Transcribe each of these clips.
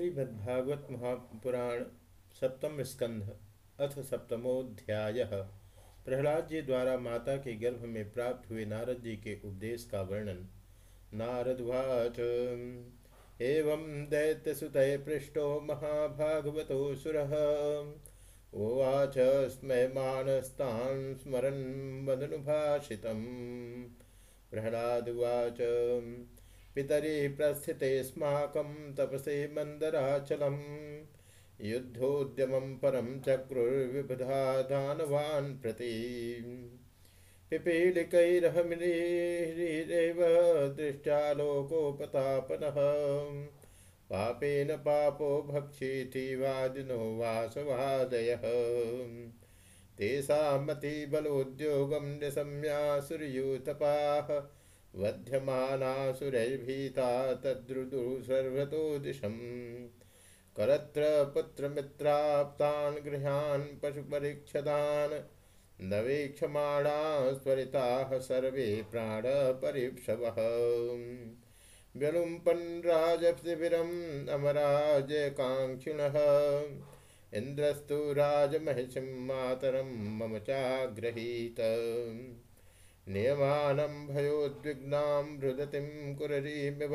श्रीमद्भागवत महापुराण सप्तम स्कंध अथ सप्तमोध्याय। प्रहलाद जी द्वारा माता के गर्भ में प्राप्त हुए नारद जी के उपदेश का वर्णन। नारदवाच एवं दैत्यसुत पृष्ठो महाभागवतो सुर। उवाच, स्मय मानस्तान् स्मरन् वदनुभाषितम् प्रहलादुवाच पितरी प्रस्थितेस्माकं तपसे मन्दराचलं युद्धोद्यमं परं चक्रुर्विबुधा प्रति। पिपीलिकैरहमिरीरेव दृष्टालोकोपतापनः पापेन पापो भक्षीति वादिनो वासवादयः। तेषामतिबलोद्योगं निशम्यासुर्यूतपाः वध्यमानासुरैर्भीता तद्रुदु सर्वतो दिशम्। करत्र पुत्रमित्राप्तान् गृहान् पशुपरीक्षदान् न वीक्षमाणा स्वरिताः सर्वे प्राणपरीप्सवः व्यलुम्पन् राजशिबिरम् अमराजकाङ्क्षिणः। इन्द्रस्तु राजमहिषिं मातरं मम चाग्रहीत। नियमानं भयोद्विग्नां रुदतिं कुररीमिव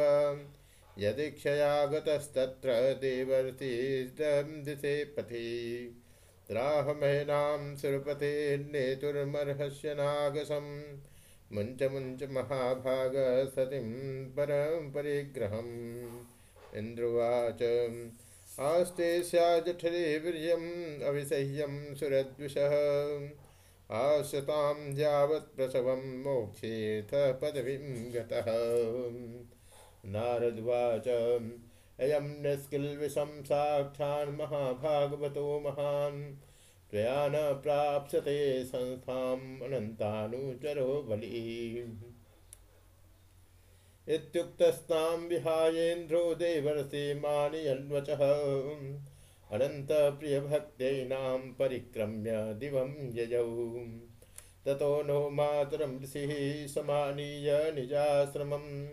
यदीक्षया गतस्तत्र दिशे पथि। त्राहमयनां सुरपतेर्नेतुर्मर्हस्य नागसं। मुञ्च मुञ्च महाभाग सतिं परं परिग्रहम्। इन्द्रुवाच, आस्ते स्याजठरे वीर्यम्, अविसह्यं सुरद्विषः। प्रसवं मोक्षेऽथ पदवीं गतः। नारद्वाच, अयं निष्किल्विषं साक्षान् महाभागवतो महान्। न प्राप्स्यते संस्थाम् अनन्तानुचरो बली इत्युक्तस्तां विहायेन्द्रो देवर्षि मानयन्वचः। अनन्तप्रियभक्त्यैनां परिक्रम्य दिवं यजौ। ततो नो मातरं ऋषिः समानीय निजाश्रमम्।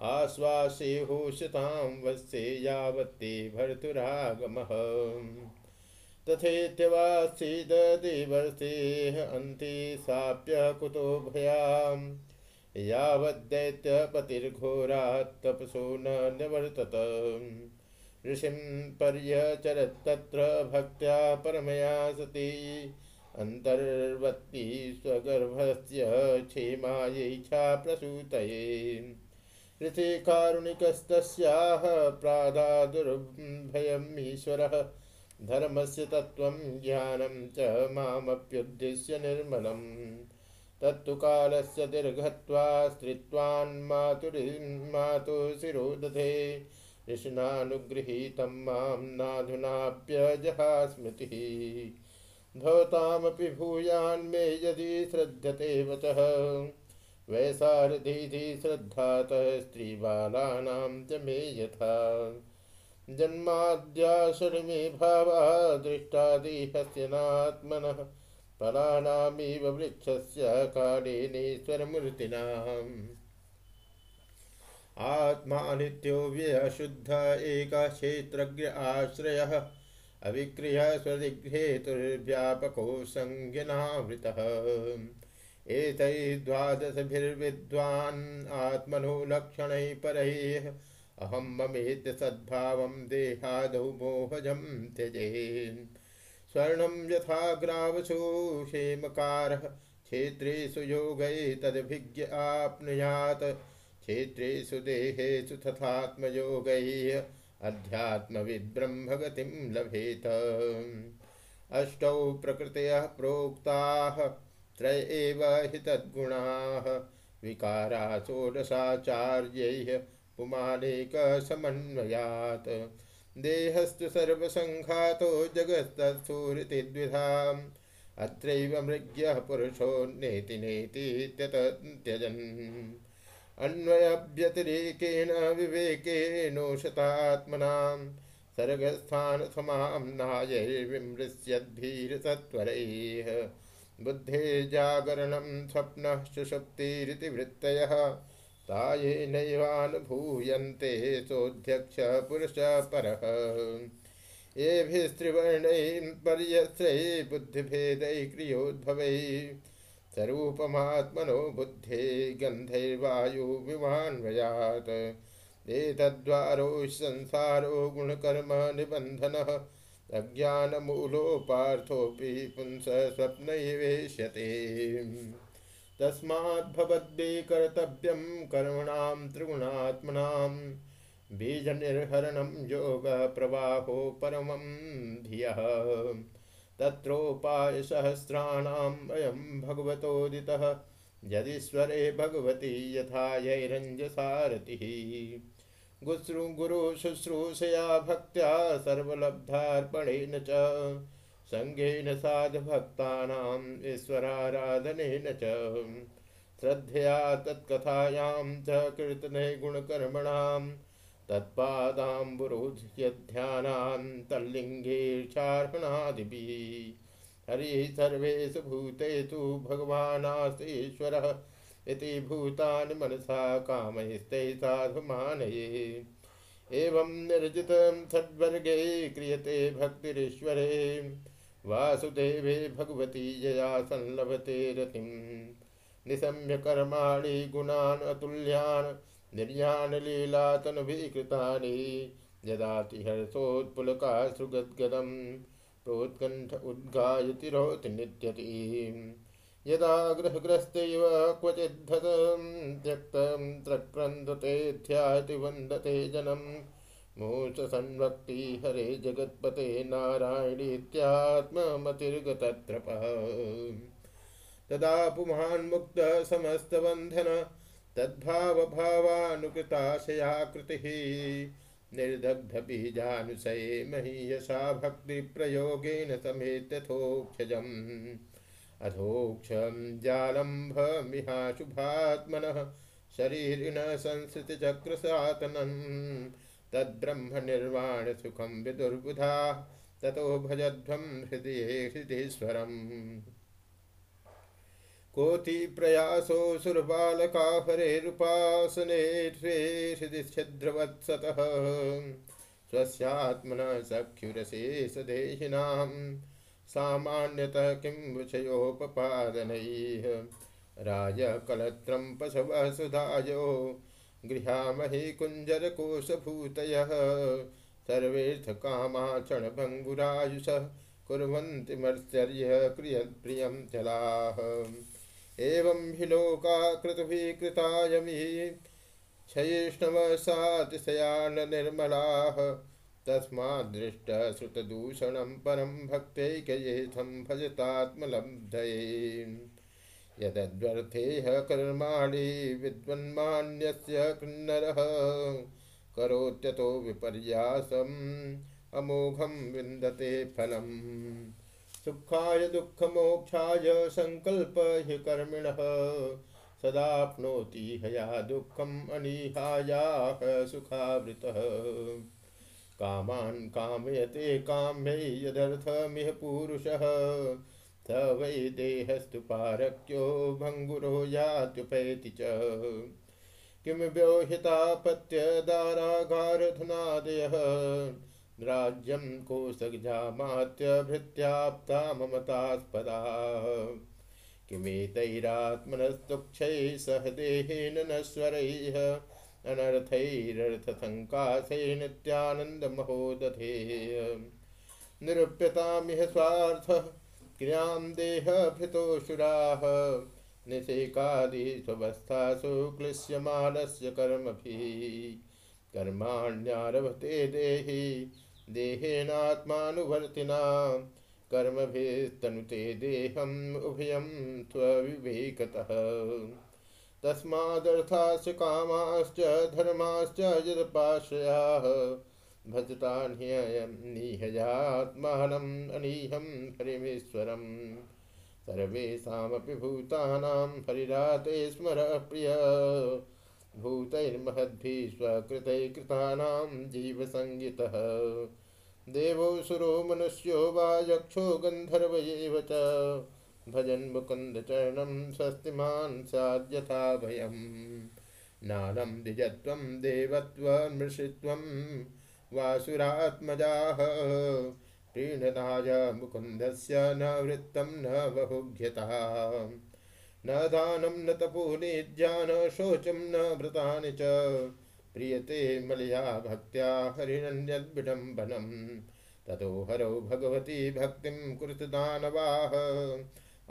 आश्वासेहोषतां वत्से यावत्ते भर्तुरागमः। तथेत्यवासीदेवर्षेः अन्ते साप्य कुतो भयाम्। यावद्दैत्यपतिर्घोरात् तपसो न निवर्तत। ऋषिं पर्यचरत्तत्र भक्त्या परमया सती। अन्तर्वत्ती स्वगर्भस्य क्षेमायैच्छा प्रसूतये ऋषिकारुणिकस्तस्याः प्रादादुर्भयमीश्वरः धर्मस्य तत्त्वं ज्ञानं च मामप्युद्दिश्य निर्मलम्। तत्तु कालस्य दीर्घत्वा स्त्रीत्वान्मातुरीं दधे ऋषिनानुगृहीतं माँ नाधुनाप्यजहा स्मृतिः भवतामपि भूयान्मे यदि श्रद्धते वचः। वैसारधीधि श्रद्धातः स्त्रीबालानां च मे यथा। जन्माद्याशर्मे भावा दृष्टादिहस्य नात्मनः फलानामिव वृक्षस्य कालेनेश्वरमूर्तिनाम् आत्मानित्यो व्यशुद्ध एकक्षेत्रज्ञ आश्रय। अविक्रिय स्वदिग्हेतुर्व्यापको संज्ञनावृतः एतैर्द्वादशभिर्विद्वान् आत्मनो लक्षणैः परैः अहं ममेत्य सद्भावं देहादौ मोहजं त्यजेन् स्वर्णं यथा ग्रावसो क्षेमकारः, क्षेत्रेषु योगैस्तदभिज्ञ आप्नुयात्। क्षेत्रेषु देहेषु तथात्मयोगैः अध्यात्मविद्ब्रह्मगतिं लभेत। अष्टौ प्रकृतयः प्रोक्ताः, त्रय एव हि तद्गुणाः विकारा षोडशाचार्यैः पुमानेकसमन्वयात् देहस्तु सर्वसङ्घातो जगत्तत्सुरिति द्विधाम् अत्रैव मृग्यः पुरुषो नेति नेति त्यजन्। अन्वयव्यतिरेकेण विवेकेनोषतात्मनां सर्गस्थानसमां ताये नैवानुभूयन्ते सोऽध्यक्ष पुरुष परः। येभिस्त्रिवर्णैः पर्यस्त्रैः बुद्धिभेदैः क्रियोद्भवैः। स्वरूपमात्मनो बुद्धे गन्धैर्वायुविमान्वयात्। एतद्वारो संसारो गुणकर्म निबन्धनः। अज्ञानमूलो पार्थोऽपि पुंस स्वप्नैवेश्यते तस्माद्भवद्भिकर्तव्यं कर्मणां त्रिगुणात्मनां। बीजनिर्हरणं योगप्रवाहो परमं धियः। तत्रोपायसहस्राणाम् अयं भगवतोदितः। यदीश्वरे भगवती यथा यैरञ्जसारथिः। गुश्रु गुरु शुश्रूषया भक्त्या सर्वलब्धार्पणेन च। सङ्गेन साधभक्तानाम् ईश्वराराधनेन च। श्रद्धया तत्कथायां च कीर्तने गुणकर्मणां। तत्पादाम्बुरुध्यध्यानान् तल्लिङ्गेक्षार्पणादिभिः हरिः सर्वेषु भूतेषु भगवानास्तीश्वरः इति भूतानि मनसा कामैस्ते साधुमानये। एवं निर्जित सद्वर्गे क्रियते भक्तिरीश्वरे। वासुदेवे भगवती जया संलभते रतिं निशम्य कर्माणि गुणान् निर्यान् लीलातनुभिकृतानि यदाति हर्षोत्पुलकाश्रुगद्गदं प्रोत्कण्ठ उद्गायति रोति नित्यति। यदा गृहग्रस्तैव क्वचिद्धतं त्यक्तं त्रक्रन्दते ध्याति वन्दते जनं मूर्छसन्वक्ति हरे जगत्पते नारायणीत्यात्ममतिर्गतत्रपः। तदा पुमान् मुक्तः समस्तबन्धन तद्भावभावानुकृताशया कृतिः निर्दग्धबीजानुशये महीयसा भक्तिप्रयोगेन समेत्यथोक्षजम् अधोक्षं जालम्भमिहाशुभात्मनः शरीरिण संसृतिचक्रसातनं तद्ब्रह्मनिर्वाणसुखं विदुर्बुधा, ततो भजध्वं हृदये हृदीश्वरम्। कोति प्रयासो सुरबालका हरेरुपासने हृदि छिद्रवत्सतः स्वस्यात्मनः सख्युरशेषदेहिनाम् सामान्यतः किं विषयोपपादनैः? राजकलत्रं पशवः सुधायो गृहामहि कुञ्जरकोशभूतयः। सर्वेऽर्थकामाचणभङ्गुरायुषः कुर्वन्ति मत्सर्य क्रियप्रियं चलाः एवं हि लोकाकृतभिः कृतायमि क्षयिष्णवसातिशयान् निर्मलाः तस्मादृष्टश्रुतदूषणं परं भक्तैकयेथं भजतात्मलब्धये। यदद्वर्थेह कर्माणि विद्वन्मान्यस्य किन्नरः, करोत्यतो विपर्यासम्, अमोघं विन्दते फलम्। सुखाय दुःखमोक्षाय सङ्कल्प हि कर्मिणः सदाप्नोति हया दुःखम् अनिहायाः सुखावृतः। कामान् कामयते काम्यै यदर्थमिह पुरुषः। स वै देहस्तु पारक्यो भङ्गुरो यात्युपैति च। किं व्योहितापत्यदारागारधुनादयः राज्यं कोशजामात्यभृत्याप्ता ममतास्पदाः किमेतैरात्मनस्तुक्षैः सह देहेन नश्वरैः अनर्थैरर्थसङ्काशे नित्यानन्दमहोदधे निरूप्यतामिह स्वार्थः, क्रियाँ देहभृतोऽसुराः निषेकादिष्वस्थासु क्लिश्यमानस्य कर्मभिः। कर्माण्यारभते देहि देहेनात्मानुवर्तिना कर्मभिस्तनुते देहम् उभयं त्वविवेकतः। तस्मादर्थाश्च कामाश्च धर्माश्च यदपाश्रयाः। भजतान्ययनिहयात्मानम् अनीहं हरिमीश्वरम्। सर्वेषामपि भूतानां हरिराते स्मर प्रिय भूतैर्महद्भिः स्वकृतैः कृतानां जीवसंज्ञितः देवोऽसुरो मनुष्यो वा यक्षो गन्धर्व एव च। भजन् मुकुन्दचरणं स्वस्तिमान् स्याद्यथा भयम् नानं द्विजत्वं देवत्वमृषित्वं वासुरात्मजाः। प्रीणदाय मुकुन्दस्य न वृत्तं न बहुभ्यतः न दानं न तपोनिध्या न शोचं न व्रतानि च। प्रियते मलया भक्त्या हरिणन्यद्विडम्बनम् ततो हरौ भगवती भक्तिं कुरुतदानवाः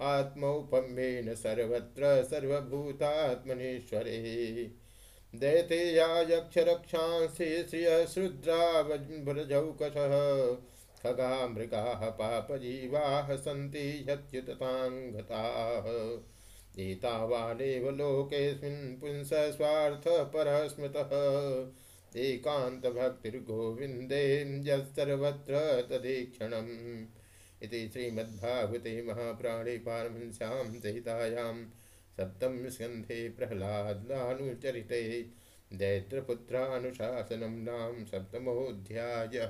आत्मौपम्येन सर्वत्र सर्वभूतात्मनेश्वरे। दैतेया यक्षरक्षांसि श्रियशूद्रावज्रजौकशः खगा मृगाः पापजीवाः सन्ति ह्यच्युतताङ्गताः। एतावानेव लोकेऽस्मिन् पुंसस्वार्थपरः स्मृतः एकान्तभक्तिर्गोविन्दे यत्सर्वत्र तदीक्षणम्। इति श्रीमद्भागवते महाप्राणे पारमहंस्यां सहितायां सप्तमस्कन्धे प्रह्लादानुचरिते दैत्रपुत्रानुशासनं नाम सप्तमोऽध्यायः।